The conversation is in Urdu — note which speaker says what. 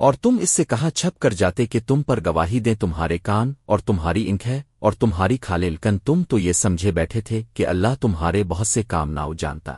Speaker 1: اور تم اس سے کہاں چھپ کر جاتے کہ تم پر گواہی دیں تمہارے کان اور تمہاری انکھ ہے اور تمہاری کھالے لکن تم تو یہ سمجھے بیٹھے تھے کہ اللہ تمہارے بہت سے کام ناؤ جانتا۔